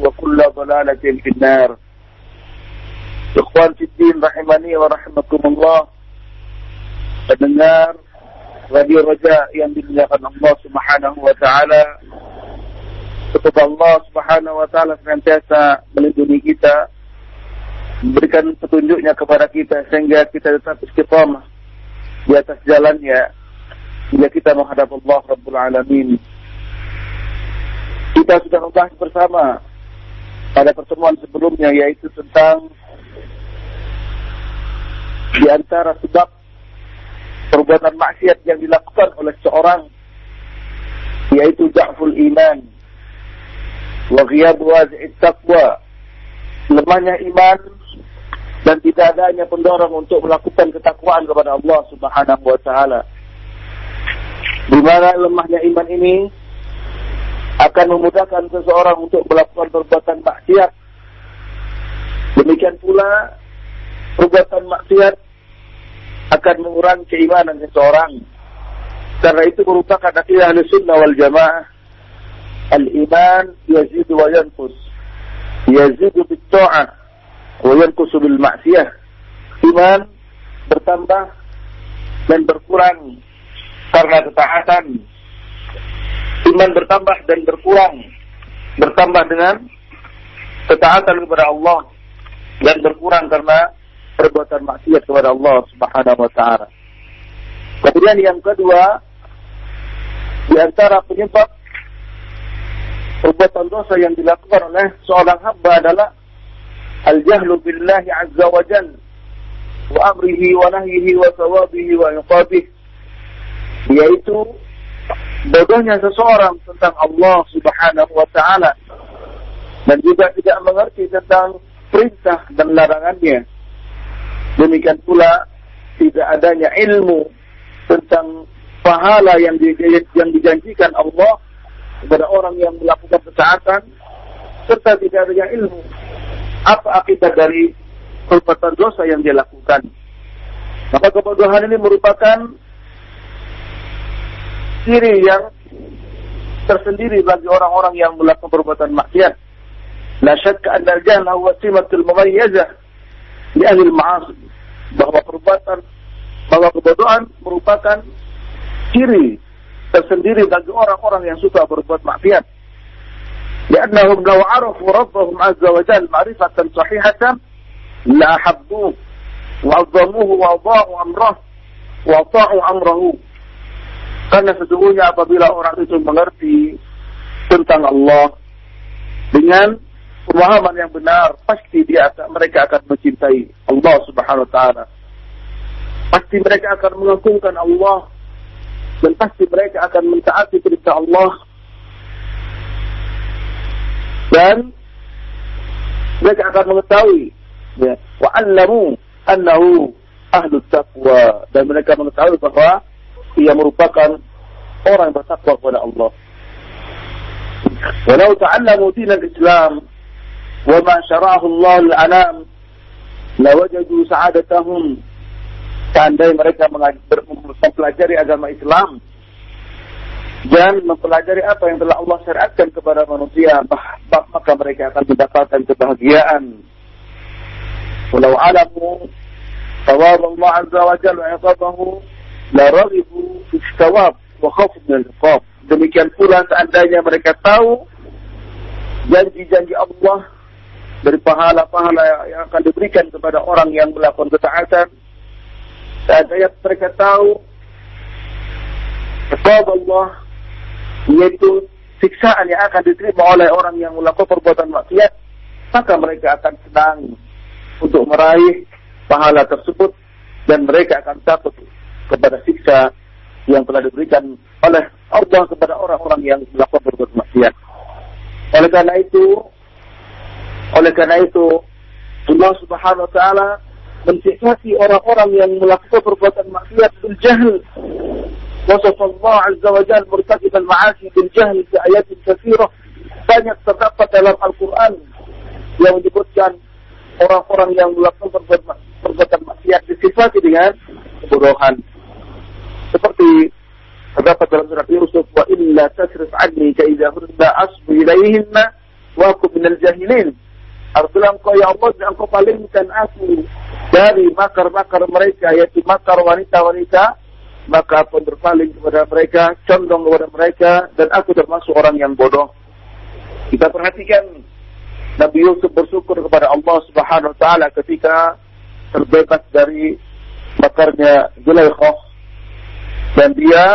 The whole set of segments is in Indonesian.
وكل ضلالة في النار Ikhwan Fiddin rahimani wa rahimakumullah Pendengar Radio Raja yang dimuliakan Allah subhanahu wa ta'ala Semoga Allah subhanahu wa ta'ala senantiasa melindungi kita Memberikan petunjuknya kepada kita Sehingga kita tetap istiqamah Di atas jalannya Hingga kita menghadap Allah Rabbul Alamin Kita sudah membahas bersama pada pertemuan sebelumnya Yaitu tentang di antara sebab perbuatan maksiat yang dilakukan oleh seorang yaitu ja'ful iman. Wa ghiyab taqwa. Lemahnya iman dan tidak adanya pendorong untuk melakukan ketakwaan kepada Allah Subhanahu wa taala. Di mana lemahnya iman ini akan memudahkan seseorang untuk melakukan perbuatan maksiat demikian pula perbuatan maksiat akan mengurangi keimanan seseorang. Karena itu merupakan akidah sunnah wal jamaah. Al-iman yazidu wa yankus. Yazidu bil ta'ah. Wa yankusu bil maksiyah. Iman bertambah dan berkurang karena ketaatan. Iman bertambah dan berkurang. Bertambah dengan ketaatan kepada Allah. Dan berkurang karena perbuatan maksiat kepada Allah Subhanahu wa taala. Kemudian yang kedua, di antara penyebab perbuatan dosa yang dilakukan oleh seorang hamba adalah al-jahlu billahi azza wa jalla wa amrihi wa nahyihi wa thawabihi wa iqabihi yaitu bodohnya seseorang tentang Allah Subhanahu wa taala dan juga tidak mengerti tentang perintah dan larangannya Demikian pula tidak adanya ilmu tentang pahala yang, yang dijanjikan Allah kepada orang yang melakukan ketaatan serta tidak adanya ilmu apa akibat dari perbuatan dosa yang dia lakukan. Maka kebodohan ini merupakan ciri yang tersendiri bagi orang-orang yang melakukan perbuatan maksiat. La syakka anna al-jahla huwa simatul mumayyazah di ahli ma'asi bahwa perbuatan bahwa kebodohan merupakan ciri tersendiri bagi orang-orang yang suka berbuat maksiat. لأنهم لو عرفوا ربهم عز وجل معرفة صحيحة لأحبوه وعظموه وأضاعوا أمره وأطاعوا أمره karena sesungguhnya apabila orang itu mengerti tentang Allah dengan pemahaman yang benar, pasti dia akan, mereka akan mencintai Allah Subhanahu wa taala. Pasti mereka akan mengagungkan Allah dan pasti mereka akan mentaati perintah Allah. Dan mereka akan mengetahui ya, wa 'allamu annahu ahlu taqwa dan mereka mengetahui bahwa ia merupakan orang yang bertakwa kepada Allah. Walau ta'allamu dina al-Islam wa ma syarahu Allah al-anam lawajadu sa'adatahum seandainya mereka mempelajari agama Islam dan mempelajari apa yang telah Allah syariatkan kepada manusia maka mereka akan mendapatkan kebahagiaan. Walau alamu tawab Allah azza wa jalla iqabahu la ragibu fi demikian pula seandainya mereka tahu janji-janji Allah dari pahala-pahala yang akan diberikan kepada orang yang melakukan ketaatan. Ayat mereka tahu kepada Allah yaitu siksaan yang akan diterima oleh orang yang melakukan perbuatan maksiat, maka mereka akan senang untuk meraih pahala tersebut dan mereka akan takut kepada siksa yang telah diberikan oleh Allah kepada orang-orang yang melakukan perbuatan maksiat. Oleh karena itu, oleh karena itu, Allah Subhanahu wa taala mensifati orang-orang yang melakukan perbuatan maksiat bil jahl. Wasaf Allah Azza wa Jalla murtakib al-ma'asi bil jahl fi ayat katsirah. Banyak terdapat dalam Al-Qur'an yang menyebutkan orang-orang yang melakukan perbuatan, perbuatan maksiat disifati dengan kebodohan. Seperti terdapat dalam surat Yusuf wa illa tasrif anni ka idza kunta asbu ilaihinna wa aku minal jahilin. Artinya engkau ya Allah dan engkau palingkan aku dari makar-makar mereka yaitu makar wanita-wanita. Maka aku berpaling kepada mereka, condong kepada mereka dan aku termasuk orang yang bodoh. Kita perhatikan Nabi Yusuf bersyukur kepada Allah Subhanahu wa taala ketika terbebas dari makarnya Zulaikha dan dia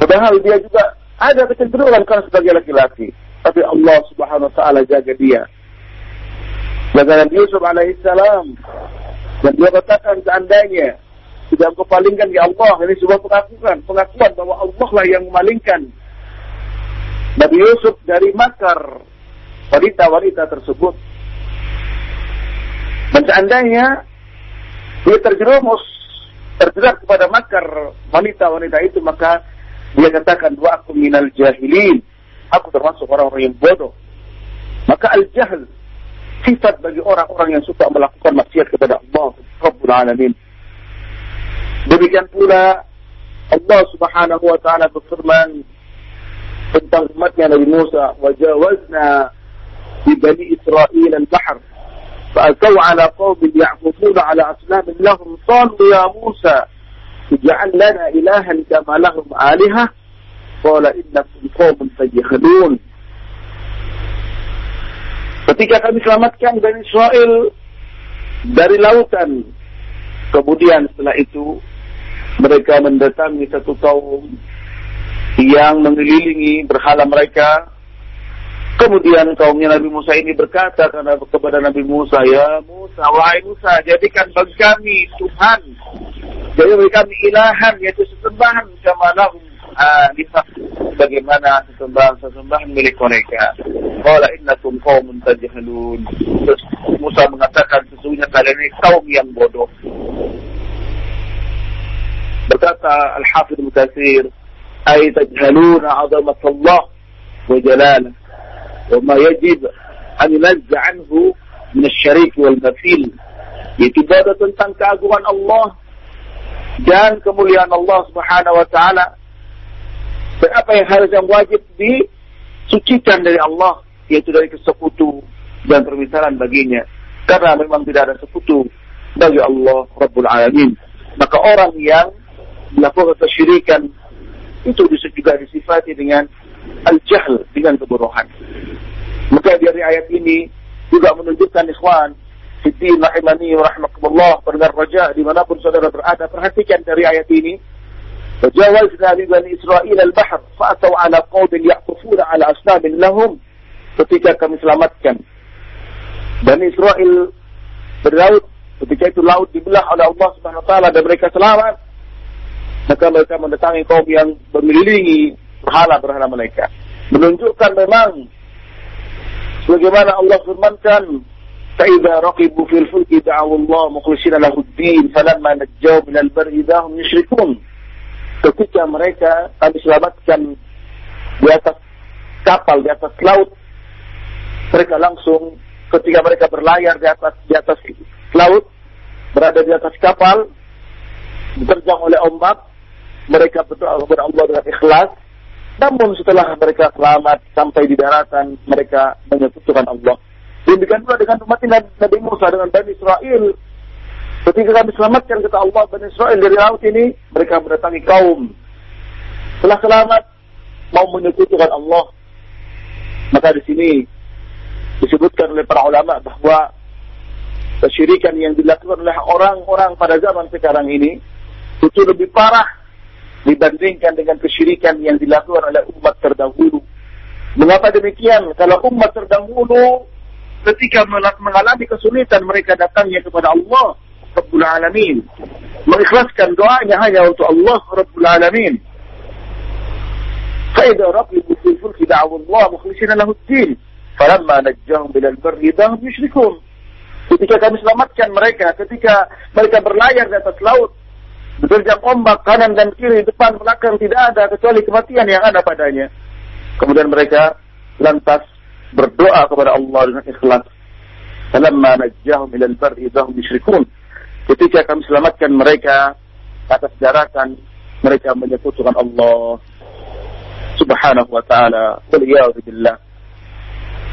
padahal dia juga ada kecenderungan karena sebagai laki-laki. Tapi Allah Subhanahu wa taala jaga dia. Nabi Yusuf alaihissalam dan dia katakan seandainya tidak engkau palingkan ya Allah ini sebuah pengakuan. Pengakuan bahwa Allah lah yang memalingkan. Nabi Yusuf dari makar wanita-wanita tersebut. Dan seandainya dia terjerumus terjerat kepada makar wanita-wanita itu maka dia katakan wa aku minal jahilin Aku termasuk orang-orang yang bodoh. Maka al-jahl sifat bagi orang-orang yang suka melakukan maksiat kepada Allah Rabbul Alamin. Demikian pula Allah Subhanahu wa taala berfirman tentang umatnya Nabi Musa, "Wajawazna bi bani Israil al-bahr فأتوا على قوم يعبدون على أصنام لهم قالوا يا موسى اجعل لنا إلها كما لهم آلهة Qala innakum qaumun tajhadun. Ketika kami selamatkan Bani Israel dari lautan, kemudian setelah itu mereka mendatangi satu kaum yang mengelilingi berhala mereka. Kemudian kaumnya Nabi Musa ini berkata kepada Nabi Musa, Ya Musa, wahai Musa, jadikan bagi kami Tuhan. Jadi bagi kami ilahan, yaitu sesembahan kama lahum alifah bagaimana sesembahan-sesembahan milik mereka. Qala innakum qaumun tajhalun. Terus Musa mengatakan sesungguhnya kalian ini kaum yang bodoh. Berkata Al-Hafidh Mutasir, ay tajhaluna 'azamat Allah wa ma yajib an yunazza min asy-syarik wal mathil. Yaitu tentang keagungan Allah dan kemuliaan Allah Subhanahu wa taala dan apa yang harus yang wajib disucikan dari Allah, yaitu dari kesekutu dan permisalan baginya. Karena memang tidak ada sekutu bagi Allah Rabbul Alamin. Maka orang yang melakukan kesyirikan itu bisa juga disifati dengan al-jahl, dengan kebodohan. Maka dari ayat ini juga menunjukkan ikhwan Siti rahimani wa rahmatullah pendengar raja dimanapun saudara berada perhatikan dari ayat ini فجاوزنا ببني إسرائيل البحر فأتوا على قوم يعكفون على أصنام لهم ketika kami selamatkan Bani Israel berlaut ketika itu laut dibelah oleh Allah Subhanahu wa taala dan mereka selamat maka mereka mendatangi kaum yang mengelilingi berhala-berhala mereka menunjukkan memang sebagaimana Allah firmankan فإذا رقبوا في الفلك دعوا الله مخلصين له الدين فلما نجوا من البر إذا هم يشركون ketika mereka kami selamatkan di atas kapal di atas laut mereka langsung ketika mereka berlayar di atas di atas laut berada di atas kapal diterjang oleh ombak mereka berdoa kepada Allah dengan ikhlas namun setelah mereka selamat sampai di daratan mereka menyekutukan Allah demikian pula dengan umat Nabi Musa dengan Bani Israel Ketika kami selamatkan kata Allah Bani Israel dari laut ini, mereka mendatangi kaum. Setelah selamat, mau menyekutukan Allah. Maka di sini disebutkan oleh para ulama bahwa kesyirikan yang dilakukan oleh orang-orang pada zaman sekarang ini itu lebih parah dibandingkan dengan kesyirikan yang dilakukan oleh umat terdahulu. Mengapa demikian? Kalau umat terdahulu ketika mengalami kesulitan mereka datangnya kepada Allah Rabbul Alamin. Mengikhlaskan doanya hanya untuk Allah Rabbul Alamin. فإذا رقبوا في الفلك دعوا الله مخلصين له الدين فلما نجاهم إلى البر إذا هم يشركون ketika kami selamatkan mereka, ketika mereka berlayar di atas laut, diterjang ombak kanan dan kiri, depan belakang tidak ada kecuali kematian yang ada padanya. Kemudian mereka lantas berdoa kepada Allah dengan ikhlas. Falamma najjahum ilal barri idahum yusyrikun. Ketika kami selamatkan mereka atas daratan mereka menyekutukan Allah subhanahu wa ta'ala. Waliyahudillah.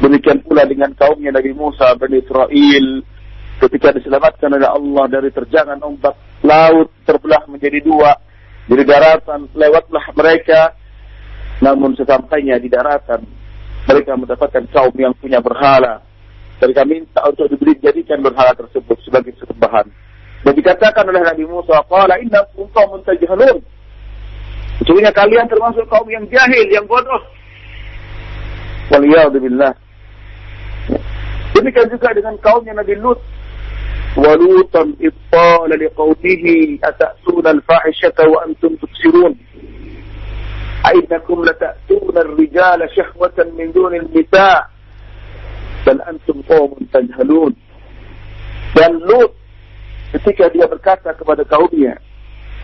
Demikian pula dengan kaumnya Nabi Musa Bani Israel ketika diselamatkan oleh Allah dari terjangan ombak laut terbelah menjadi dua dari daratan lewatlah mereka namun sesampainya di daratan mereka mendapatkan kaum yang punya berhala mereka minta untuk diberi jadikan berhala tersebut sebagai sembahan dan dikatakan oleh Nabi Musa qala innakum qaumun tajhalun Sesungguhnya kalian termasuk kaum yang jahil, yang bodoh. Waliyahudzubillah. Demikian juga dengan kaumnya Nabi Lut. Walutan ittala liqawmihi atatuna al-fahishata wa antum tubsirun. أئنكم لتأتون الرجال شهوة من دون النساء بل أنتم قوم تجهلون dan Lut ketika dia berkata kepada kaumnya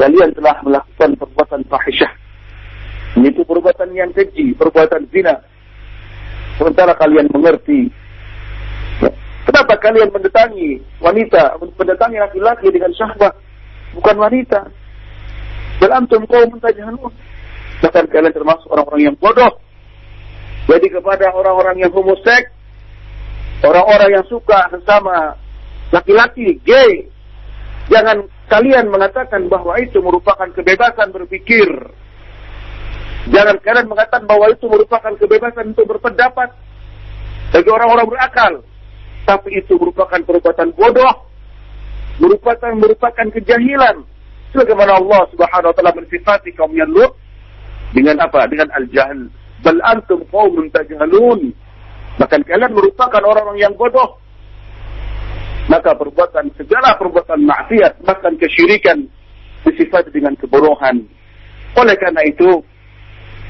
kalian telah melakukan perbuatan fahisyah. Itu perbuatan yang keji, perbuatan zina. Sementara kalian mengerti. Kenapa kalian mendatangi wanita, mendatangi laki-laki dengan syahwat, bukan wanita? Dan antum mentajhanun. Bahkan kalian termasuk orang-orang yang bodoh. Jadi kepada orang-orang yang homoseks, orang-orang yang suka sesama laki-laki, gay, jangan kalian mengatakan bahwa itu merupakan kebebasan berpikir. Jangan kalian mengatakan bahwa itu merupakan kebebasan untuk berpendapat bagi orang-orang berakal. Tapi itu merupakan perbuatan bodoh, merupakan merupakan kejahilan. Sebagaimana Allah Subhanahu wa taala mensifati kaum yang Lut dengan apa? Dengan al-jahl. Bal antum qaumun tajhalun. Bahkan kalian merupakan orang-orang yang bodoh maka perbuatan segala perbuatan maksiat bahkan kesyirikan disifati dengan kebodohan. Oleh karena itu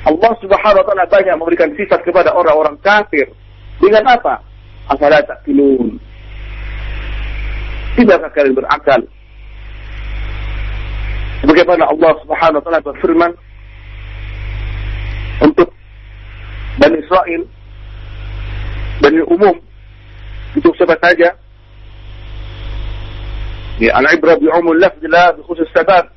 Allah Subhanahu wa taala banyak memberikan sifat kepada orang-orang kafir dengan apa? Afala taqilun. Tidakkah kalian berakal? Bagaimana Allah Subhanahu wa taala berfirman untuk Bani Israel Bani umum untuk siapa saja العبرة بعموم اللفظ لا بخصوص السبب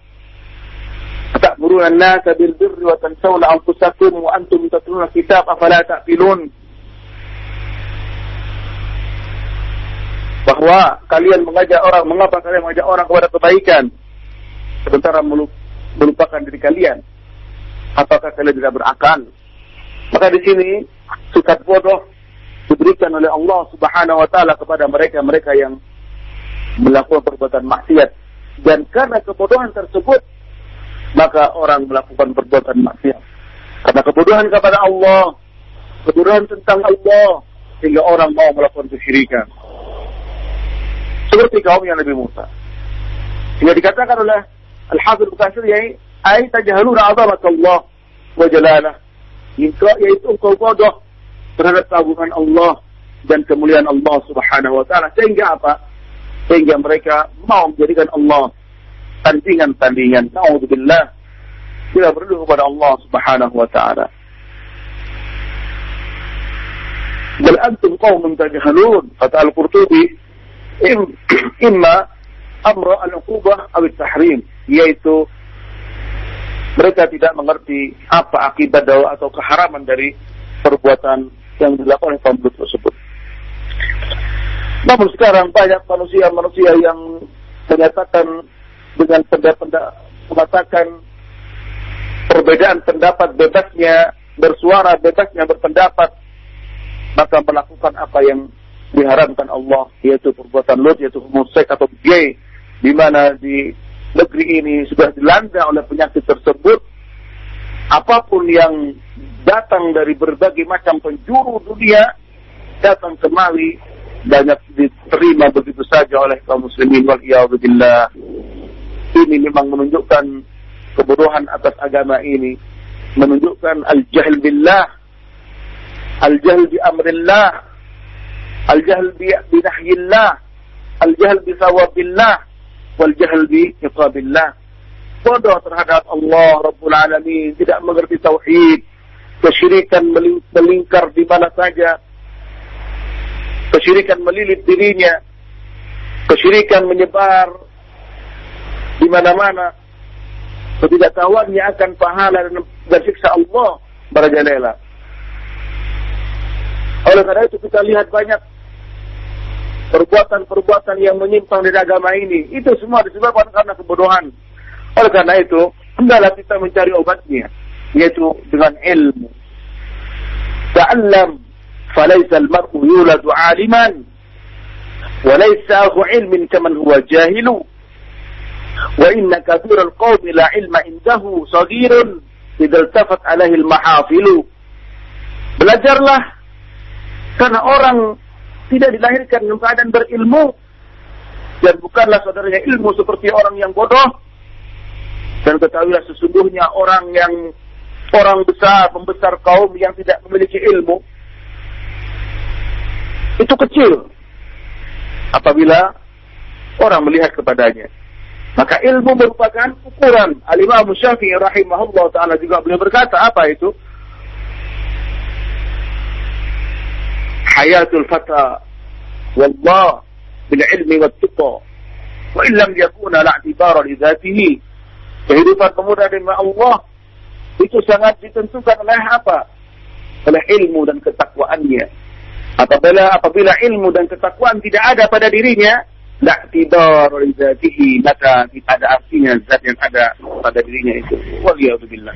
أتأمرون الناس بالبر وتنسون أنفسكم وأنتم تتلون الكتاب أفلا تأكلون bahwa kalian mengajak orang, mengapa kalian mengajak orang kepada kebaikan sementara melupakan diri kalian? Apakah kalian tidak berakal? Maka di sini sifat bodoh diberikan oleh Allah Subhanahu wa taala kepada mereka-mereka yang melakukan perbuatan maksiat dan karena kebodohan tersebut maka orang melakukan perbuatan maksiat karena kebodohan kepada Allah kebodohan tentang Allah sehingga orang mau melakukan kesyirikan seperti kaum yang Nabi Musa sehingga dikatakan oleh Al-Hafidh Bukhari yaitu ay tajhaluna azamat Allah wa jalalah yaitu engkau bodoh terhadap keagungan Allah dan kemuliaan Allah Subhanahu wa taala sehingga apa sehingga mereka mau menjadikan Allah tandingan-tandingan. Nauzubillah. Kita berdoa kepada Allah Subhanahu wa taala. Bal antum qaumun tajhalun. Kata Al-Qurtubi, imma amra al-uqubah atau tahrim, yaitu mereka tidak mengerti apa akibat atau keharaman dari perbuatan yang dilakukan oleh kaum tersebut. Namun sekarang banyak manusia-manusia yang menyatakan dengan pendapat mengatakan perbedaan pendapat bebasnya bersuara bebasnya berpendapat maka melakukan apa yang diharamkan Allah yaitu perbuatan lut yaitu homoseks atau gay di mana di negeri ini sudah dilanda oleh penyakit tersebut apa pun yang datang dari berbagai macam penjuru dunia datang kemari banyak diterima begitu saja oleh kaum muslimin wal ini memang menunjukkan kebodohan atas agama ini menunjukkan al-jahl billah al-jahl bi amrillah al-jahl bi الجهل al-jahl bi sawabillah, wal-jahl bi iqabillah. Bodoh terhadap Allah Rabbul Alamin, tidak mengerti tauhid, kesyirikan melingkar di mana saja, kesyirikan melilit dirinya, kesyirikan menyebar di mana-mana, ketidaktahuannya akan pahala dan, dan siksa Allah merajalela. Oleh karena itu kita lihat banyak perbuatan-perbuatan yang menyimpang dari agama ini. Itu semua disebabkan karena kebodohan. Oleh karena itu, hendaklah kita mencari obatnya, yaitu dengan ilmu. Ta'allam, falaysa al-mar'u yuladu aliman, walaysa ahu ilmin kaman huwa jahilu. Wa inna kathir al-qawmi la ilma indahu sagirun, idha altafat alaihi al-mahafilu. Belajarlah, karena orang tidak dilahirkan dalam keadaan berilmu. Dan bukanlah saudaranya ilmu seperti orang yang bodoh. Dan ketahuilah sesungguhnya orang yang orang besar membesar kaum yang tidak memiliki ilmu itu kecil. Apabila orang melihat kepadanya maka ilmu merupakan ukuran. Al-imam rahimahullah ta'ala juga beliau berkata apa itu hayatul fata wallah bil ilmi wat tuqa wa in lam yakuna la i'tibara li dhatihi. Kehidupan pemuda dengan Allah itu sangat ditentukan oleh apa? Oleh ilmu dan ketakwaannya. Apabila apabila ilmu dan ketakwaan tidak ada pada dirinya la i'tibara li dhatihi maka tidak ada artinya zat yang ada pada dirinya itu. Waliyadzubillah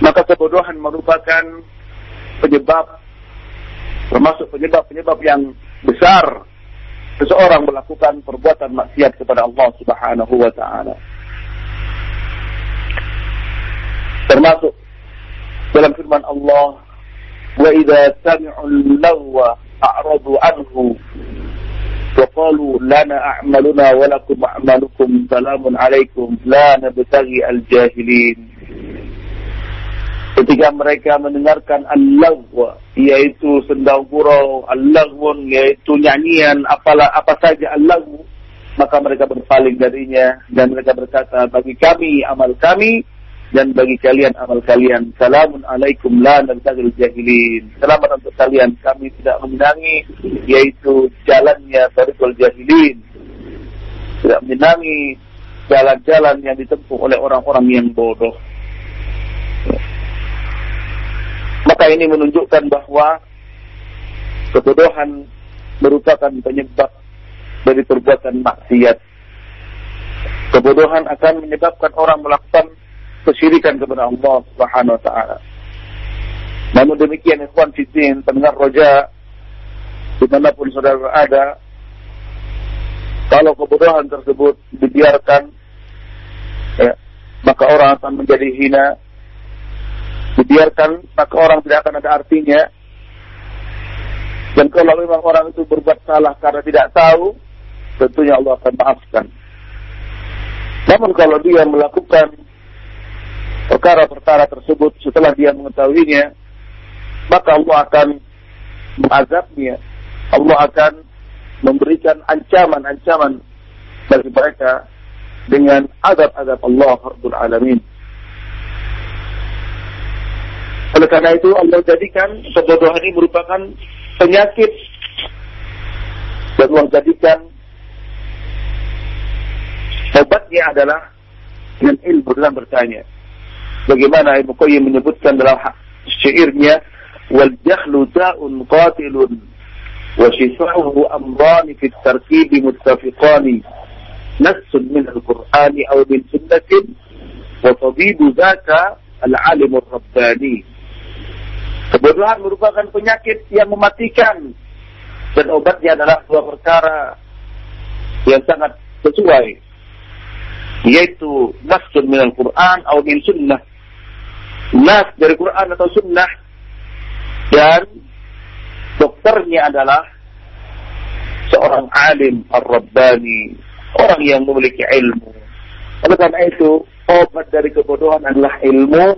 maka kebodohan merupakan penyebab termasuk penyebab-penyebab yang besar seseorang melakukan perbuatan maksiat kepada Allah Subhanahu wa taala. Termasuk dalam firman Allah, "Wa idza sami'u al-lawwa a'radu anhu wa qalu lana a'maluna wa lakum a'malukum salamun 'alaikum la nabtaghi al-jahilin." Ketika mereka mendengarkan al-lagwa yaitu sendang gurau al-lagwun yaitu nyanyian apalah apa saja al-lagwu maka mereka berpaling darinya dan mereka berkata bagi kami amal kami dan bagi kalian amal kalian. Salamun alaikum la nabtagil jahilin selamat untuk kalian. Kami tidak menyenangi yaitu jalannya tarikul jahilin. Tidak menyenangi jalan-jalan yang ditempuh oleh orang-orang yang bodoh maka ini menunjukkan bahwa kebodohan merupakan penyebab dari perbuatan maksiat. Kebodohan akan menyebabkan orang melakukan kesyirikan kepada Allah Subhanahu wa taala. Namun demikian ikhwan fitin pendengar roja di mana pun saudara berada, kalau kebodohan tersebut dibiarkan, ya, maka orang akan menjadi hina dibiarkan maka orang tidak akan ada artinya. Dan kalau memang orang itu berbuat salah karena tidak tahu tentunya Allah akan maafkan. Namun kalau dia melakukan perkara-perkara tersebut setelah dia mengetahuinya maka Allah akan mengazabnya. Allah akan memberikan ancaman-ancaman bagi mereka dengan azab-azab Allah Rabbul Alamin oleh karena itu Allah jadikan kebodohan ini merupakan penyakit dan Allah jadikan obatnya adalah dengan ilmu dalam bertanya. Bagaimana Ibu Qayyim menyebutkan dalam syairnya wal jahlu da'un qatilun wa shifa'uhu amrani fi min al-Qur'ani aw min sunnatin wa tabibu dhaka al-alim ar-rabbani Kebodohan merupakan penyakit yang mematikan. Dan obatnya adalah dua perkara yang sangat sesuai yaitu nasun min al-Quran atau min sunnah. Nas dari Quran atau sunnah. Dan dokternya adalah seorang alim ar-rabbani orang yang memiliki ilmu. Oleh karena itu obat dari kebodohan adalah ilmu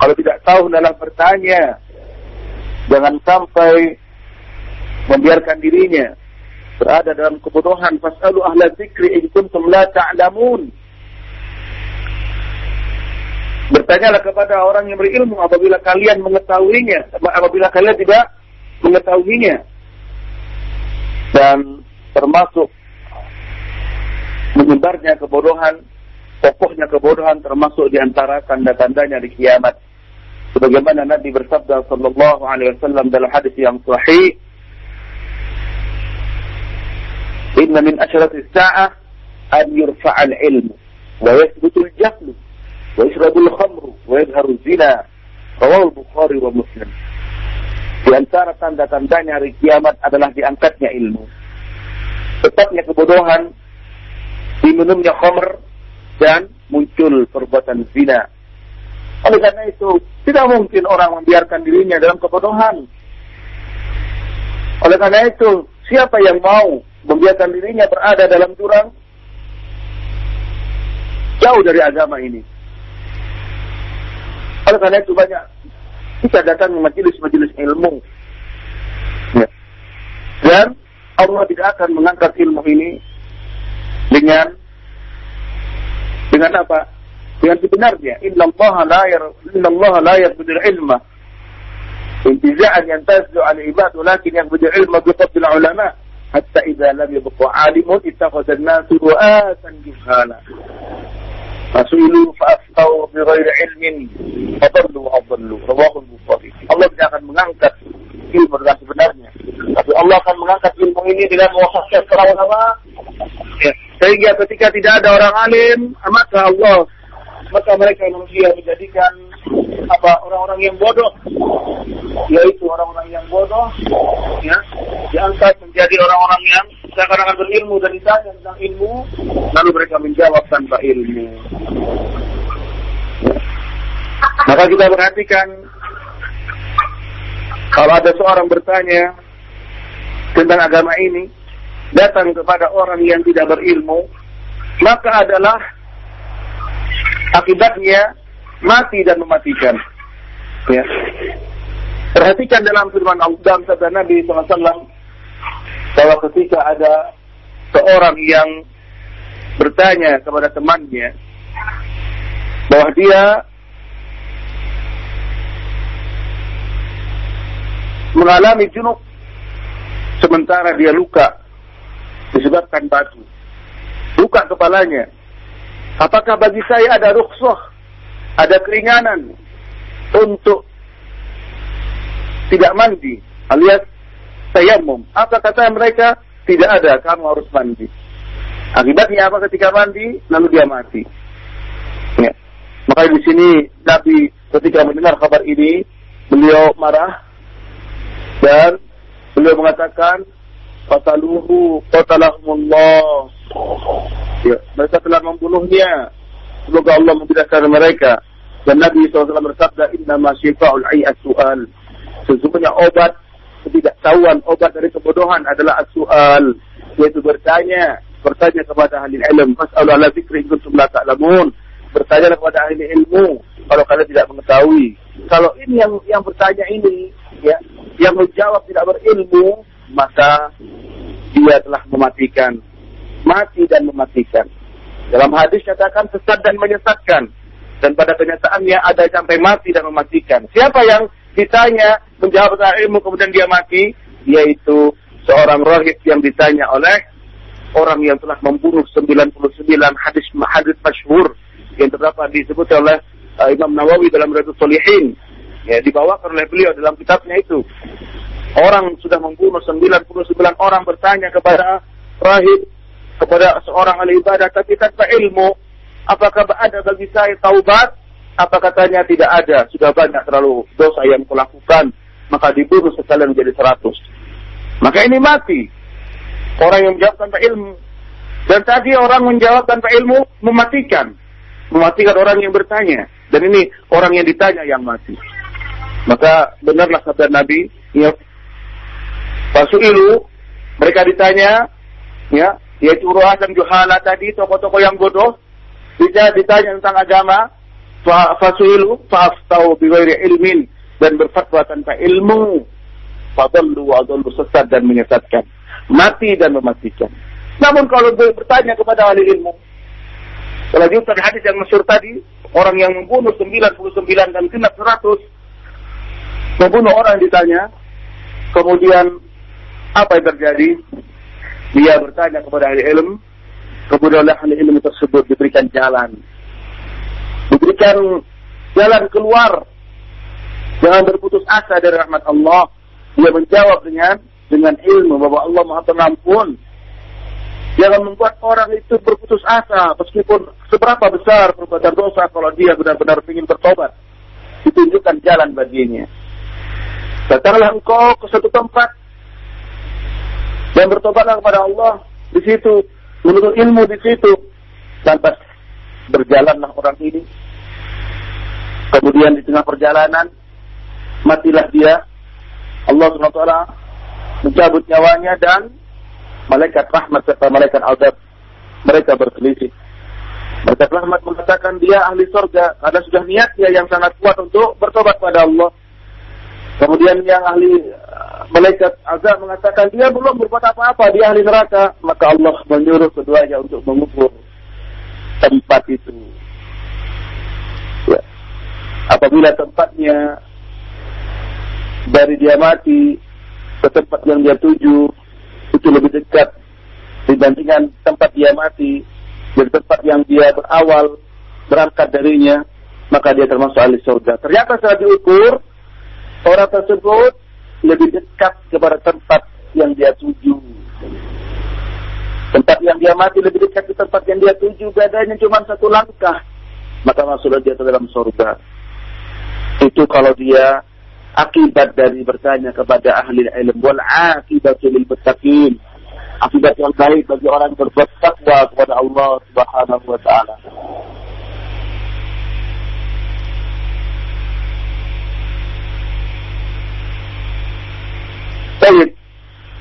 kalau tidak tahu dalam bertanya jangan sampai membiarkan dirinya berada dalam kebodohan. Fasalu ahla dzikri in kuntum la ta'lamun. Bertanyalah kepada orang yang berilmu apabila kalian mengetahuinya apabila kalian tidak mengetahuinya. Dan termasuk menyebarnya kebodohan pokoknya kebodohan termasuk di antara tanda-tandanya di kiamat sebagaimana Nabi bersabda sallallahu alaihi wasallam dalam hadis yang sahih Inna min asharati sa'ah an yurfa'al ilmu wa yathbutul jahlu wa yashrabul khamru wa yadharu zina. Rawal Bukhari wa Muslim. Di antara tanda-tandanya hari kiamat adalah diangkatnya ilmu. Tetapnya kebodohan, diminumnya khamr, dan muncul perbuatan zina. Oleh karena itu, tidak mungkin orang membiarkan dirinya dalam kebodohan. Oleh karena itu, siapa yang mau membiarkan dirinya berada dalam jurang jauh dari agama ini. Oleh karena itu banyak kita datang majelis-majelis ilmu. Ya. Dan Allah tidak akan mengangkat ilmu ini dengan dengan apa? yang sebenarnya innallaha la yar Allah la yaqbidu ilma. Intiza'an yantazu al ibad walakin yaqbidu ilma bi ulama. Hatta idza lam yabqa alimun ittakhadha an-nasu ru'asan jihana. Fasuilu fa'aftau bi ghairi ilmin Fadallu wa'adallu Rawahul Bukhari. Allah tidak akan mengangkat ilmu dengan sebenarnya. Tapi Allah akan mengangkat ilmu ini dengan mewafakkan para ulama. Ya. Sehingga ketika tidak ada orang alim Maka Allah maka mereka manusia menjadikan apa orang-orang yang bodoh. Yaitu orang-orang yang bodoh ya. Diangkat menjadi orang-orang yang seakan-akan berilmu dan ditanya tentang ilmu lalu mereka menjawab tanpa ilmu. Maka kita perhatikan kalau ada seorang bertanya tentang agama ini datang kepada orang yang tidak berilmu maka adalah akibatnya mati dan mematikan. Ya. Perhatikan dalam firman Allah dalam sabda Nabi SAW bahwa ketika ada seorang yang bertanya kepada temannya bahwa dia mengalami junub sementara dia luka disebabkan batu luka kepalanya apakah bagi saya ada rukhsah ada keringanan untuk tidak mandi alias tayamum. Apa kata mereka? Tidak ada, kamu harus mandi. Akibatnya apa ketika mandi? Lalu dia mati. Ya. Maka di sini Nabi ketika mendengar kabar ini, beliau marah dan beliau mengatakan, "Qataluhu qatalahumullah." Ya, mereka telah membunuhnya. Semoga Allah membinasakan mereka. Dan Nabi SAW bersabda, Inna ma syifa'ul as-su'al. Sesungguhnya obat ketidaktahuan, obat dari kebodohan adalah as-su'al. Yaitu bertanya, bertanya kepada ahli ilmu. Fas'alu ala zikri kuntum la ta'lamun. Bertanya kepada ahli ilmu kalau kalian tidak mengetahui. Kalau ini yang yang bertanya ini, ya, yang menjawab tidak berilmu, maka dia telah mematikan, mati dan mematikan. Dalam hadis katakan sesat dan menyesatkan dan pada kenyataannya ada sampai mati dan mematikan. Siapa yang ditanya menjawab ilmu kemudian dia mati? Yaitu seorang rohib yang ditanya oleh orang yang telah membunuh 99 hadis hadis masyhur yang terdapat disebut oleh uh, Imam Nawawi dalam Riyadhus Shalihin. Ya, dibawakan oleh beliau dalam kitabnya itu. Orang sudah membunuh 99 orang bertanya kepada rahib kepada seorang ahli ibadah tapi tanpa ilmu apakah ada bagi saya taubat apa katanya tidak ada, sudah banyak terlalu dosa yang kulakukan, maka dibunuh sekalian menjadi seratus. Maka ini mati. Orang yang menjawab tanpa ilmu. Dan tadi orang menjawab tanpa ilmu mematikan. Mematikan orang yang bertanya. Dan ini orang yang ditanya yang mati. Maka benarlah kata Nabi, Fasu'ilu, mereka ditanya, ya, yaitu dan juhala tadi, tokoh-tokoh yang bodoh, bisa ditanya tentang agama, fasu'ilu, fa'aftau biwairi ilmin, dan berfatwa tanpa ilmu, fadallu wa adallu sesat dan menyesatkan, mati dan mematikan. Namun kalau bertanya kepada ahli ilmu, kalau diutar hadis yang masyur tadi, orang yang membunuh 99 dan genap 100, membunuh orang ditanya, kemudian apa yang terjadi? Dia bertanya kepada ahli ilmu, kemudian oleh ahli ilmu tersebut diberikan jalan. Diberikan jalan keluar. Jangan berputus asa dari rahmat Allah. Dia menjawab dengan dengan ilmu bahwa Allah Maha Pengampun. Jangan membuat orang itu berputus asa meskipun seberapa besar perbuatan dosa kalau dia benar-benar ingin bertobat. Ditunjukkan jalan baginya. Datanglah engkau ke satu tempat dan bertobatlah kepada Allah di situ, menuntut ilmu di situ. Lantas berjalanlah orang ini. Kemudian di tengah perjalanan matilah dia. Allah SWT mencabut nyawanya dan malaikat rahmat serta malaikat azab mereka berselisih. Malaikat rahmat mengatakan dia ahli surga karena sudah niatnya yang sangat kuat untuk bertobat pada Allah. Kemudian yang ahli uh, malaikat azab mengatakan dia belum berbuat apa-apa, dia ahli neraka. Maka Allah menyuruh keduanya untuk mengukur tempat itu. Ya. Apabila tempatnya dari dia mati ke tempat yang dia tuju itu lebih dekat dibandingkan tempat dia mati dari tempat yang dia berawal berangkat darinya maka dia termasuk ahli surga. Ternyata setelah diukur orang tersebut lebih dekat kepada tempat yang dia tuju. Tempat yang dia mati lebih dekat ke tempat yang dia tuju, bedanya cuma satu langkah. Maka masuklah dia ke dalam surga. Itu kalau dia akibat dari bertanya kepada ahli ilmu wal akibat lil muttaqin. Akibat yang baik bagi orang berbuat takwa kepada Allah Subhanahu wa taala.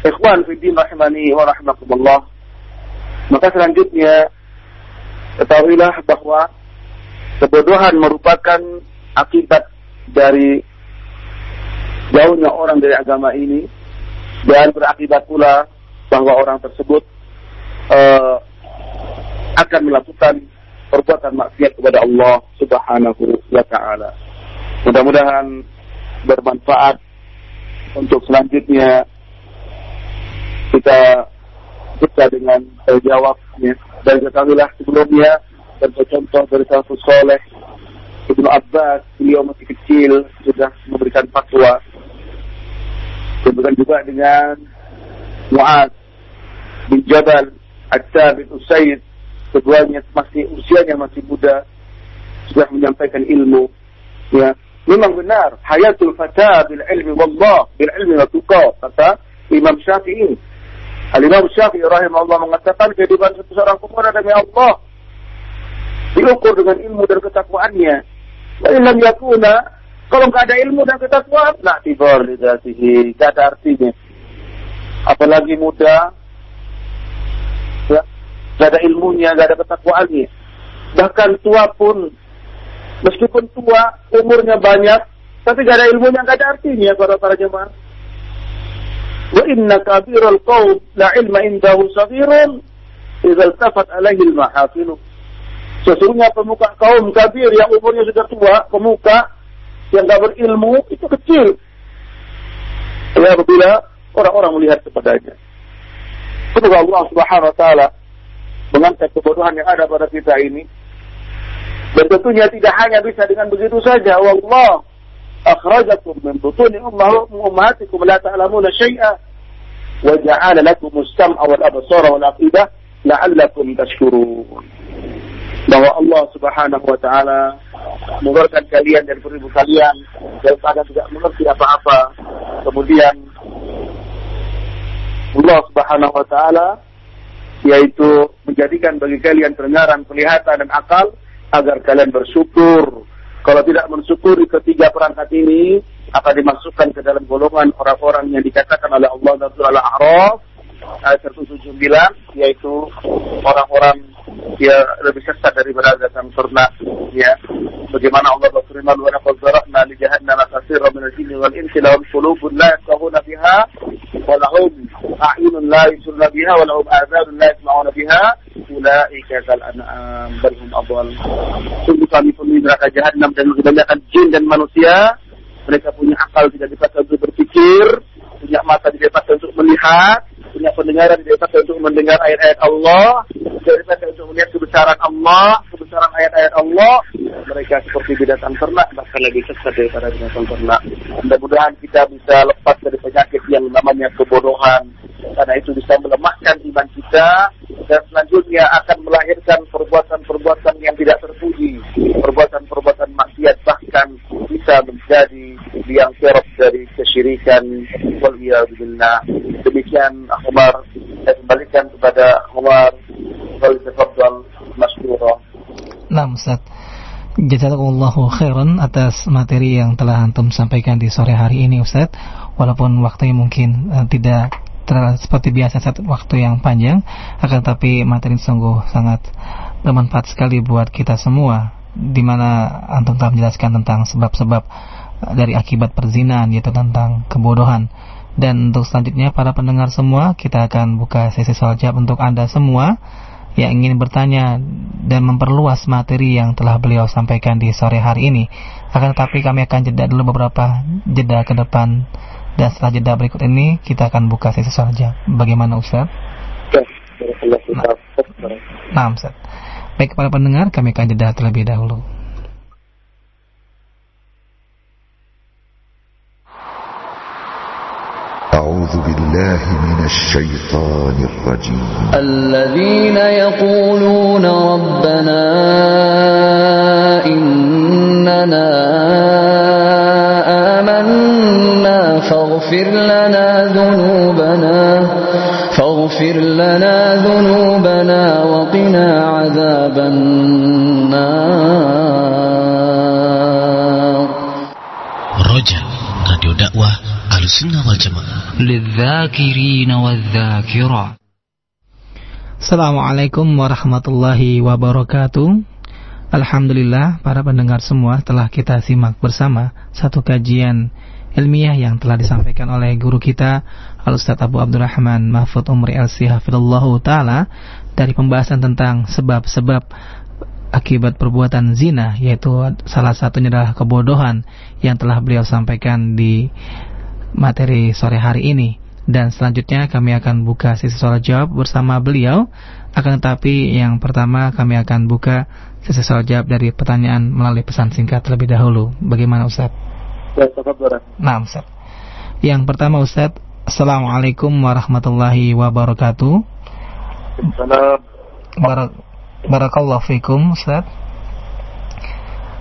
Ikhwan fiddin rahimani wa rahimakumullah. Maka selanjutnya ketahuilah bahwa kebodohan merupakan akibat dari jauhnya orang dari agama ini dan berakibat pula bahwa orang tersebut uh, akan melakukan perbuatan maksiat kepada Allah Subhanahu wa taala. Mudah-mudahan bermanfaat untuk selanjutnya kita buka dengan jawabnya. Dan ketahuilah sebelumnya dan contoh dari satu soleh Ibnu Abbas beliau masih kecil sudah memberikan fatwa. Demikian juga dengan Muaz bin Jabal At-Tabit Usaid. Keduanya masih usianya masih muda sudah menyampaikan ilmu. Ya memang benar hayatul fata bil ilmi wallah bil ilmi wa kata Imam Syafi'i Al Imam Syafi'i rahimahullah mengatakan kehidupan seorang pemuda demi Allah. Diukur dengan ilmu dan ketakwaannya. Wa illam yakuna kalau nggak ada ilmu dan ketakwaan nah tibor lidatihi tidak ada artinya. Apalagi muda ya nggak ada ilmunya nggak ada ketakwaannya. Bahkan tua pun Meskipun tua, umurnya banyak, tapi gak ada ilmunya, gak ada artinya para para jemaah. Wa inna kabiral qawm la ilma indahu sabirun idza iltafat alaihi al-mahafinu. Sesungguhnya pemuka kaum kabir yang umurnya sudah tua, pemuka yang gak berilmu itu kecil. Ya apabila orang-orang melihat kepadanya. Semoga Allah Subhanahu wa taala mengangkat kebodohan yang ada pada kita ini dan tentunya tidak hanya bisa dengan begitu saja. Wallah ummahatikum la ta'lamuna syai'a wa ja'ala lakum as-sam'a wal absara wal afidah la'allakum tashkurun. bahwa Allah Subhanahu wa taala mengeluarkan kalian dari peribu kalian daripada tidak mengerti apa-apa. Kemudian Allah Subhanahu wa taala yaitu menjadikan bagi kalian pendengaran, penglihatan dan akal agar kalian bersyukur. Kalau tidak mensyukuri ketiga perangkat ini akan dimasukkan ke dalam golongan orang-orang yang dikatakan oleh Allah dalam surah Al-A'raf ayat 179 yaitu orang-orang ya lebih sesat dari berada sempurna. Ya bagaimana Allah berfirman wa laqad zara'na li jahannama katsiran min al-jinni wal insi lahum qulubun la yafqahuna biha wa lahum a'yunun la yubsiruna biha wa lahum adhanun la yasma'una biha ulaika kal an'am bal hum sungguh kami penuhi neraka jahanam dan kebanyakan jin dan manusia mereka punya akal tidak dipakai untuk berpikir punya mata dipakai untuk melihat punya pendengaran dipakai untuk mendengar ayat-ayat Allah dipakai untuk melihat kebesaran Allah kebesaran ayat-ayat Allah mereka seperti binatang ternak bahkan lebih sesat daripada binatang ternak. Mudah-mudahan kita bisa lepas dari penyakit yang namanya kebodohan. Karena itu bisa melemahkan iman kita dan selanjutnya akan melahirkan perbuatan-perbuatan yang tidak terpuji. Perbuatan-perbuatan maksiat bahkan bisa menjadi yang kerap dari kesyirikan. Wal billah. Demikian Umar saya kembalikan kepada Umar wal tafadhal masykurah Nah, Ustaz. Jazakumullahu khairan atas materi yang telah antum sampaikan di sore hari ini Ustaz. Walaupun waktunya mungkin uh, tidak seperti biasa saat waktu yang panjang, akan tapi materi sungguh sangat bermanfaat sekali buat kita semua di mana antum telah menjelaskan tentang sebab-sebab dari akibat perzinahan yaitu tentang kebodohan. Dan untuk selanjutnya para pendengar semua, kita akan buka sesi soal jawab untuk Anda semua yang ingin bertanya dan memperluas materi yang telah beliau sampaikan di sore hari ini. Akan tetapi kami akan jeda dulu beberapa jeda ke depan dan setelah jeda berikut ini kita akan buka sesi jawab. Bagaimana Ustaz? Nah, nah Ustaz. Baik para pendengar, kami akan jeda terlebih dahulu. أعوذ بالله من الشيطان الرجيم. الذين يقولون ربنا إننا آمنا فاغفر لنا ذنوبنا فاغفر لنا ذنوبنا وقنا عذاب النار. رجاء راديو دعوة أهل السنة والجماعة للذاكرين والذاكرات Assalamualaikum warahmatullahi wabarakatuh. Alhamdulillah para pendengar semua telah kita simak bersama satu kajian ilmiah yang telah disampaikan oleh guru kita Al-Ustaz Abu Abdurrahman Mahfud Umri LC Hafidullahu Ta'ala dari pembahasan tentang sebab-sebab akibat perbuatan zina yaitu salah satunya adalah kebodohan yang telah beliau sampaikan di materi sore hari ini dan selanjutnya kami akan buka sesi soal jawab bersama beliau akan tetapi yang pertama kami akan buka sesi soal jawab dari pertanyaan melalui pesan singkat terlebih dahulu bagaimana Ustaz? Ya. Nah Ustaz yang pertama Ustaz Assalamualaikum warahmatullahi wabarakatuh Salam. Barak Barakallahu fikum Ustaz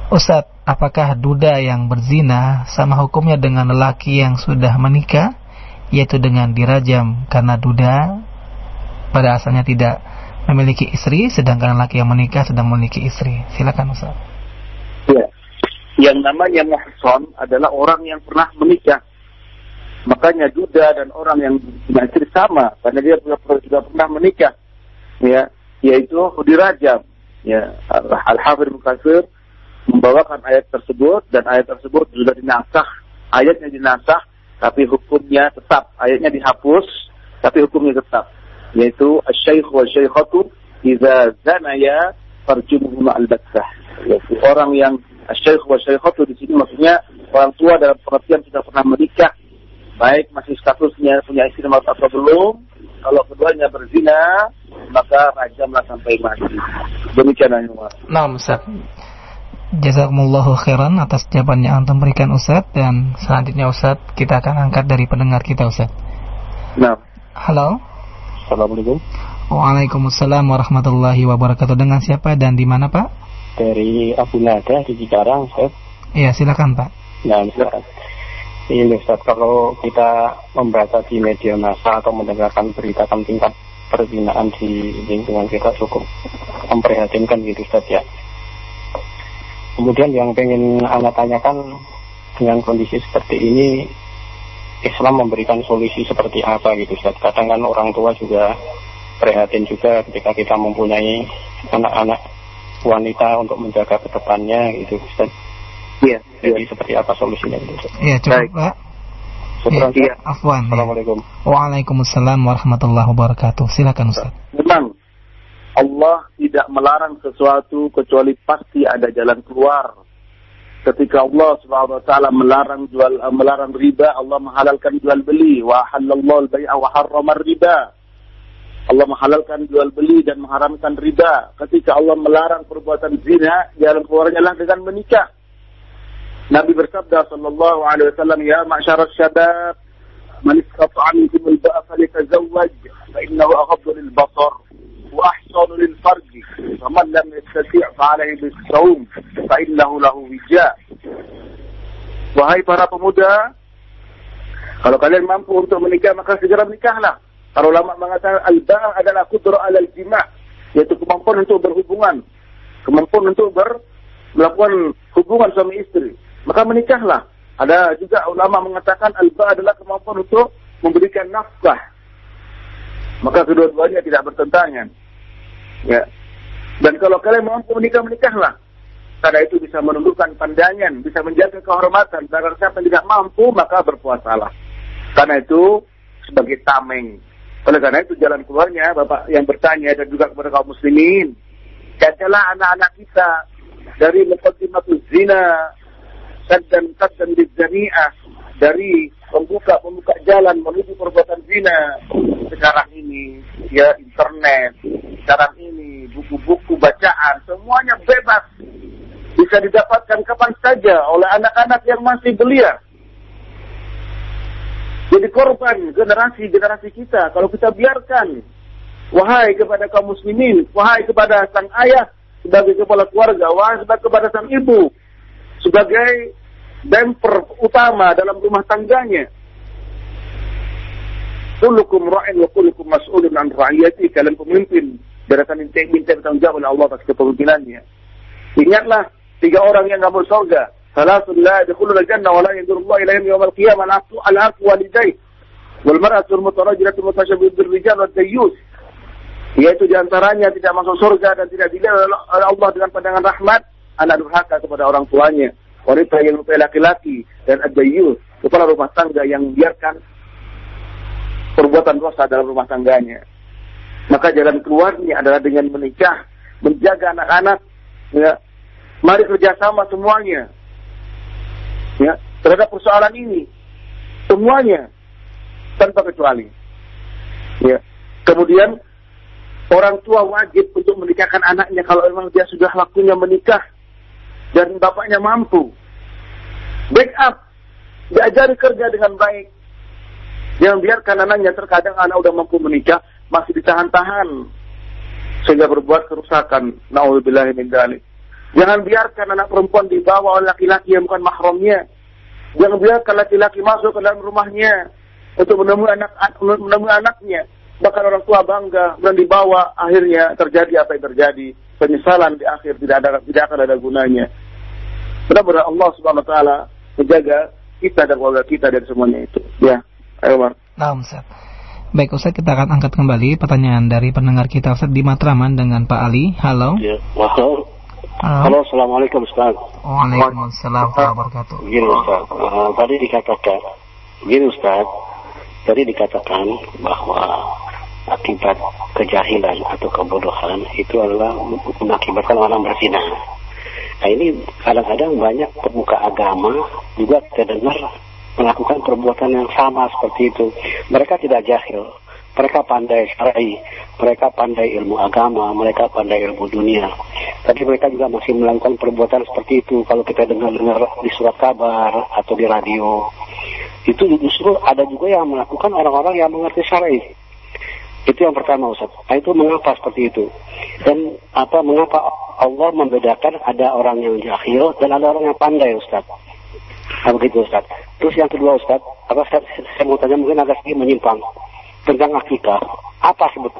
Ustaz, apakah duda yang berzina sama hukumnya dengan lelaki yang sudah menikah yaitu dengan dirajam karena duda pada asalnya tidak memiliki istri sedangkan lelaki yang menikah sedang memiliki istri. Silakan Ustaz. Ya. Yang namanya muhsan adalah orang yang pernah menikah. Makanya duda dan orang yang istri sama karena dia sudah, pernah menikah. Ya, yaitu dirajam. Ya, Al-Hafidz Mukatsir membawakan ayat tersebut dan ayat tersebut sudah dinasah. Ayatnya dinasah tapi hukumnya tetap. Ayatnya dihapus tapi hukumnya tetap. Yaitu asy-syaikh wa syaikhatu idza zanaya farjumuhuma al-battah. Yaitu orang yang asy-syaikh wa syaikhatu di sini maksudnya orang tua dalam pengertian sudah pernah menikah baik masih statusnya punya istri atau belum kalau keduanya berzina maka rajamlah sampai mati demikian Nah Ustaz. Jazakumullahu khairan atas jawaban yang antum berikan Ustaz dan selanjutnya Ustaz kita akan angkat dari pendengar kita Ustaz. nah Halo. Assalamualaikum Waalaikumsalam warahmatullahi wabarakatuh. Dengan siapa dan di mana Pak? Dari Abu Nada di Cikarang, Ustaz. Iya, silakan Pak. Nah, Ustaz. Ini Ustaz, kalau kita membaca di media massa atau mendengarkan berita tentang tingkat perzinahan di lingkungan kita cukup memprihatinkan gitu Ustaz ya. Kemudian yang pengen Anda tanyakan dengan kondisi seperti ini Islam memberikan solusi seperti apa gitu Ustaz. Kadang kan orang tua juga prihatin juga ketika kita mempunyai anak-anak wanita untuk menjaga ke depannya gitu Ustaz. Iya. Jadi seperti apa solusinya gitu Ustaz? Iya, cukup Baik. Pak. Iya, Ustaz. Afwan. ya. Assalamualaikum. Waalaikumsalam warahmatullahi wabarakatuh. Silakan Ustaz. Memang Allah tidak melarang sesuatu kecuali pasti ada jalan keluar. Ketika Allah Subhanahu wa taala melarang jual eh, melarang riba, Allah menghalalkan jual beli wa halallahu al-bai'a wa harrama riba. Allah menghalalkan jual beli dan mengharamkan riba. Ketika Allah melarang perbuatan zina, jalan keluarnya adalah dengan menikah. Nabi bersabda sallallahu alaihi wasallam, "Ya ma'syaral syabab, man istata'a minkum al-ba'a falyatazawwaj, fa innahu aghaddu lil-basar Faman lam yastati' fa 'alaihi bis-sawm, fa innahu lahu wija." Wahai para pemuda, kalau kalian mampu untuk menikah maka segera menikahlah. Para ulama mengatakan al-ba' adalah qudrah 'ala al-jima', yaitu kemampuan untuk berhubungan, kemampuan untuk ber melakukan hubungan suami istri. Maka menikahlah. Ada juga ulama mengatakan al-ba' adalah kemampuan untuk memberikan nafkah. Maka kedua-duanya tidak bertentangan. Ya. Dan kalau kalian mampu menikah, menikahlah. Karena itu bisa menundukkan pandangan, bisa menjaga kehormatan. Barang siapa yang tidak mampu, maka berpuasalah. Karena itu sebagai tameng. Oleh karena itu jalan keluarnya, Bapak yang bertanya dan juga kepada kaum muslimin, jagalah anak-anak kita dari muqaddimatul zina, saddan saddan bidzani'ah, dari pembuka-pembuka jalan menuju perbuatan zina. Sekarang ini, ya internet, sekarang ini buku-buku bacaan, semuanya bebas. Bisa didapatkan kapan saja oleh anak-anak yang masih belia. Jadi korban generasi-generasi kita. Kalau kita biarkan, wahai kepada kaum muslimin, wahai kepada sang ayah sebagai kepala keluarga, wahai kepada sang ibu sebagai damper utama dalam rumah tangganya. Kullukum ra'in wa kullukum mas'ulun an ra'iyati. Kalian pemimpin. Dan akan minta, bertanggung jawab oleh Allah atas kepemimpinannya. Ingatlah, tiga orang yang kamu surga. Salasun la yadkhulul jannah wa la yadurullah ilayhim yawmal qiyamah al-aqu walidayh. Wal mar'atu al-mutarajjilatu mutasyabbihatu bir-rijal wad dayyus. Yaitu di antaranya tidak masuk surga dan tidak dilihat oleh Allah dengan pandangan rahmat. Anak durhaka kepada orang tuanya. Wanita yang lupa laki-laki dan ad-dayyus. Kepala rumah tangga yang biarkan perbuatan dosa dalam rumah tangganya. Maka jalan keluarnya adalah dengan menikah, menjaga anak-anak, ya. Mari kerjasama semuanya, ya, terhadap persoalan ini, semuanya tanpa kecuali. Ya. Kemudian orang tua wajib untuk menikahkan anaknya kalau memang dia sudah waktunya menikah dan bapaknya mampu. Backup, diajari kerja dengan baik, Jangan biarkan anaknya terkadang anak udah mampu menikah masih ditahan-tahan sehingga berbuat kerusakan. Nauzubillahi min. Jangan biarkan anak perempuan dibawa oleh laki-laki yang bukan mahramnya. Jangan biarkan laki-laki masuk ke dalam rumahnya untuk menemui anak menemui anaknya. Bahkan orang tua bangga dan dibawa akhirnya terjadi apa yang terjadi. Penyesalan di akhir tidak ada tidak akan ada gunanya. Benar-benar Allah Subhanahu wa taala menjaga kita dan keluarga kita dari semuanya itu. Ya. Ayo, Mar. Nah, Ustaz. Baik, Ustaz, kita akan angkat kembali pertanyaan dari pendengar kita, Ustaz, di Matraman dengan Pak Ali. Halo. Ya, halo. Halo. Halo, assalamualaikum Ustaz. Waalaikumsalam warahmatullahi wabarakatuh. Begini Ustaz, uh, tadi dikatakan, begini Ustaz, tadi dikatakan bahwa akibat kejahilan atau kebodohan itu adalah mengakibatkan orang berzina. Nah ini kadang-kadang banyak pemuka agama juga terdengar melakukan perbuatan yang sama seperti itu. Mereka tidak jahil, mereka pandai syar'i, mereka pandai ilmu agama, mereka pandai ilmu dunia. Tapi mereka juga masih melakukan perbuatan seperti itu. Kalau kita dengar-dengar di surat kabar atau di radio, itu justru ada juga yang melakukan orang-orang yang mengerti syar'i. Itu yang pertama Ustaz. Nah, itu mengapa seperti itu? Dan apa mengapa Allah membedakan ada orang yang jahil dan ada orang yang pandai Ustaz? Nah, begitu Ustaz. Terus yang kedua Ustaz, apa saya, saya mau tanya mungkin agak sedikit menyimpang tentang akikah. Apa sebut?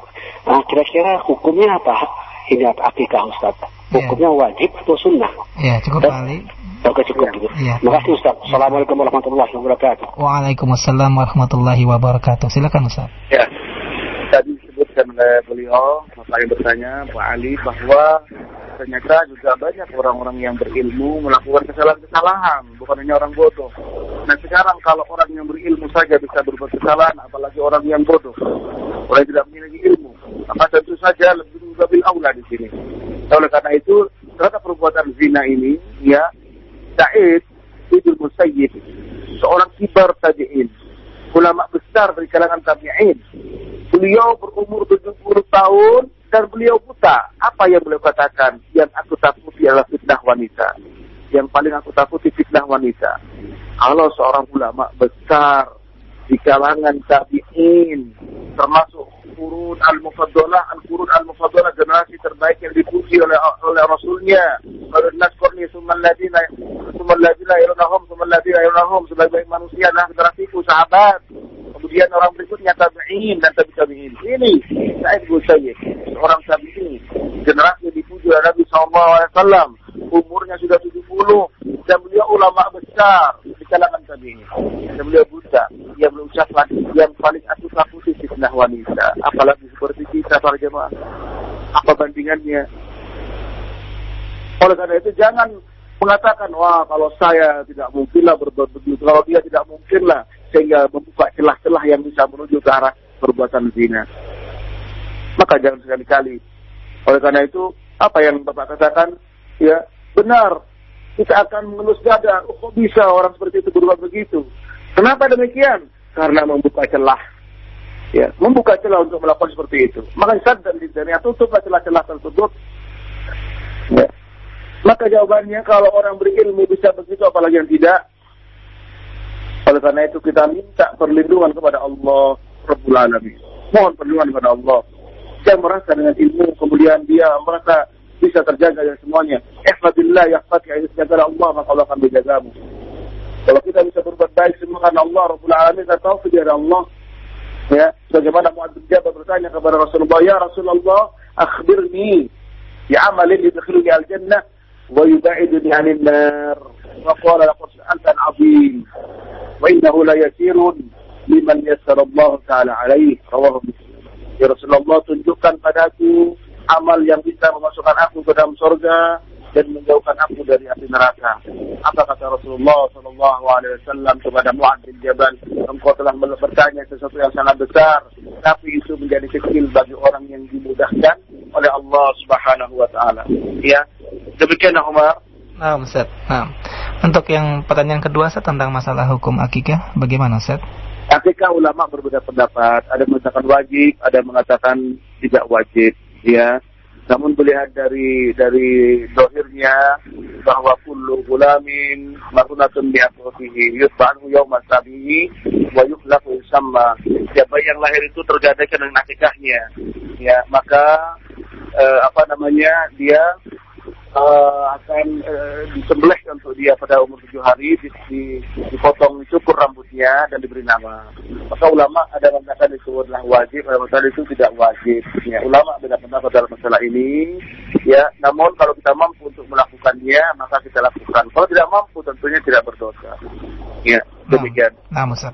Nah, kira-kira hukumnya apa? Ini apa akikah Ustaz? Ya. Hukumnya wajib atau sunnah? Ya, cukup Dan- Pak Ali. Oke cukup gitu. Iya. Terima kasih Ustaz. Assalamualaikum warahmatullahi wabarakatuh. Waalaikumsalam warahmatullahi wabarakatuh. Silakan Ustaz. Ya, tadi disebutkan oleh beliau, yang bertanya, Pak Ali, bahwa ternyata juga banyak orang-orang yang berilmu melakukan kesalahan-kesalahan, bukan hanya orang bodoh. Nah sekarang kalau orang yang berilmu saja bisa berbuat kesalahan, apalagi orang yang bodoh, orang tidak memiliki ilmu, maka tentu saja lebih lebih aula di sini. Oleh karena itu, terhadap perbuatan zina ini, ya, Sa'id Ibn Musayyib, seorang kibar tabi'in, ulama besar dari kalangan tabi'in. Beliau berumur 70 tahun dan beliau buta. Apa yang beliau katakan? Yang aku takuti adalah fitnah wanita. Yang paling aku takuti fitnah wanita. Kalau seorang ulama besar di kalangan tabi'in termasuk kurun al-mufaddalah al-kurun al-mufaddalah generasi terbaik yang dipuji oleh oleh rasulnya Baru nas qurni summa alladina summa alladina yalunahum summa alladina yalunahum sebaik-baik manusia adalah generasiku sahabat kemudian orang berikutnya tabi'in dan tabi tabi'in. Ini Sa'id bin Sayyid seorang tabi'in. Generasi dipuji oleh Nabi SAW umurnya sudah 70 dan beliau ulama besar di kalangan tabi'in. Dan beliau buta. Dia mengucapkan yang paling aku takuti fitnah wanita. Apalagi seperti kita para jemaah. Apa bandingannya? Oleh karena itu jangan mengatakan wah kalau saya tidak mungkinlah berbuat begitu. Kalau dia tidak mungkinlah sehingga membuka celah-celah yang bisa menuju ke arah perbuatan zina. Maka jangan sekali-kali. Oleh karena itu apa yang bapak katakan ya benar. Kita akan mengelus dada. Oh, kok bisa orang seperti itu berbuat begitu? Kenapa demikian? Karena membuka celah. Ya membuka celah untuk melakukan seperti itu. Maka sadar di dunia tutuplah celah-celah tersebut. Ya. maka jawabannya kalau orang berilmu bisa begitu apalagi yang tidak oleh karena itu kita minta perlindungan kepada Allah Rabbul Alamin. Mohon perlindungan kepada Allah. Jangan merasa dengan ilmu kemudian dia merasa bisa terjaga dari semuanya. Ihfadillah yahfadka jaga Allah maka Allah akan menjagamu. Kalau kita bisa berbuat baik semua karena Allah Rabbul Alamin kita tahu dari Allah. Ya bagaimana Mu'adz bin Jabal bertanya kepada Rasulullah ya Rasulullah akhbirni ya amalin yudkhiluni al-jannah wa yubaiduni 'anil nar فقال لقد سألت عن عظيم وإنه ليسير لمن يسر الله تعالى عليه رواه مسلم Ya Rasulullah tunjukkan padaku amal yang bisa memasukkan aku ke dalam surga dan menjauhkan aku dari api neraka. Apa kata Rasulullah Shallallahu Alaihi Wasallam kepada Mu'ad bin Jabal? Engkau telah bertanya sesuatu yang sangat besar, tapi itu menjadi kecil bagi orang yang dimudahkan oleh Allah Subhanahu Wa Taala. Ya, demikian Umar. Nah, Ustaz. Nah, untuk yang pertanyaan kedua Ustaz tentang masalah hukum akikah, bagaimana Ustaz? Ketika ulama berbeda pendapat, ada yang mengatakan wajib, ada yang mengatakan tidak wajib, ya. Namun melihat dari dari dohirnya bahwa kullu gulamin marunatun bi akhwatihi yutba'u yawma sabihi wa yukhlaqu sama. Siapa yang lahir itu tergadaikan dengan akikahnya. Ya, maka eh, apa namanya? dia eh, akan eh, disembelih untuk dia pada umur tujuh hari di, di, dipotong cukur rambutnya dan diberi nama. Maka ulama ada mengatakan itu adalah wajib, ada mengatakan itu tidak wajib. Ya, ulama beda pendapat dalam masalah ini. Ya, namun kalau kita mampu untuk melakukannya, maka kita lakukan. Kalau tidak mampu, tentunya tidak berdosa. Ya, demikian. Nah, nah Ustaz.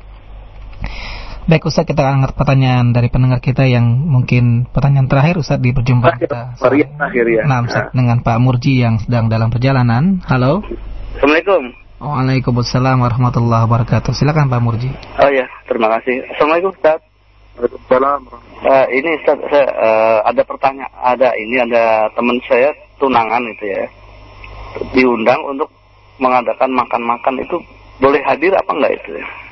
Baik Ustaz, kita angkat pertanyaan dari pendengar kita yang mungkin pertanyaan terakhir Ustaz di perjumpaan kita. Mari akhir ya. Nah, Ustaz, dengan Pak Murji yang sedang dalam perjalanan. Halo. Assalamualaikum. Waalaikumsalam warahmatullahi wabarakatuh. Silakan Pak Murji. Oh ya, terima kasih. Assalamualaikum Ustaz. Waalaikumsalam. Eh, ini Ustaz, saya, eh, ada pertanyaan, ada ini ada teman saya tunangan itu ya, diundang untuk mengadakan makan-makan itu boleh hadir apa enggak itu ya?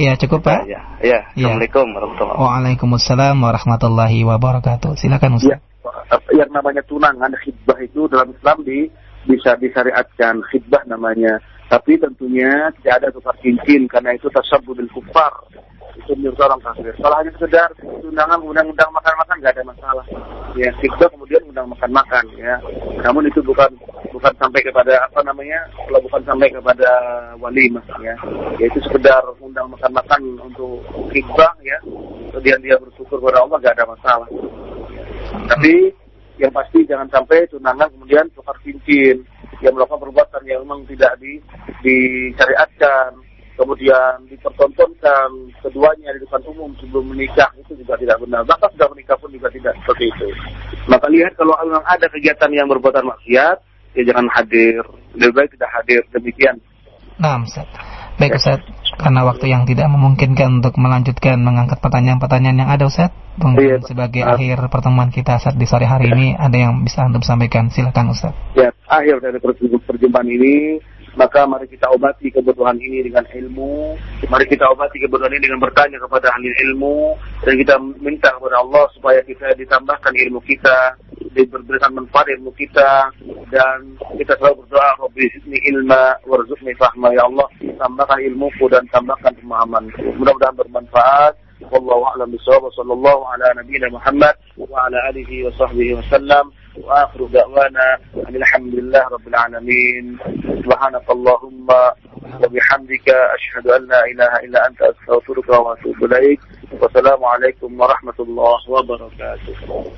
Ya, cukup Pak. Ya, ya. Assalamualaikum warahmatullahi wabarakatuh. Waalaikumsalam warahmatullahi wabarakatuh. Silakan Ya, Ustaz. yang namanya tunangan khidbah itu dalam Islam di bisa disyariatkan khidbah namanya. Tapi tentunya tidak ada tukar cincin karena itu tasabbudul kufar. itu menurut orang kafir. Kalau hanya sekedar undangan undang-undang makan-makan nggak ada masalah. Ya, kita kemudian undang makan-makan ya. Namun itu bukan bukan sampai kepada apa namanya? Kalau bukan sampai kepada walimah ya. Yaitu sekedar undang makan-makan untuk khidbah ya. Kemudian dia bersyukur kepada Allah nggak ada masalah. Tapi yang pasti jangan sampai tunangan kemudian tukar cincin yang melakukan perbuatan yang memang tidak di disyariatkan kemudian dipertontonkan keduanya di depan umum sebelum menikah itu juga tidak benar bahkan sudah menikah pun juga tidak seperti itu maka lihat kalau memang ada kegiatan yang berbuatan maksiat ya jangan hadir lebih baik tidak hadir demikian Nah, Ustaz. Baik Ustaz, karena waktu yang tidak memungkinkan untuk melanjutkan mengangkat pertanyaan-pertanyaan yang ada Ustaz. Mungkin Iya, sebagai Pak. akhir pertemuan kita saat di sore hari ini ada yang bisa Anda sampaikan. Silakan Ustaz. ya akhir dari perjumpaan ini maka mari kita obati kebutuhan ini dengan ilmu. Mari kita obati kebutuhan ini dengan bertanya kepada ahli ilmu. Dan kita minta kepada Allah supaya kita ditambahkan ilmu kita. Diberikan manfaat ilmu kita. Dan kita selalu berdoa. Rabbi zidni ilma warzuqni fahma. Ya Allah, tambahkan ilmuku dan tambahkan pemahaman. Mudah-mudahan bermanfaat. Wallahu a'lam bishawab. Sallallahu ala nabiyina Muhammad wa ala alihi wa sahbihi wa sallam. وآخر دعوانا أن الحمد لله رب العالمين. سبحانك اللهم وبحمدك أشهد أن لا إله إلا أنت أستغفرك وأتوب إليك. والسلام عليكم ورحمة الله وبركاته.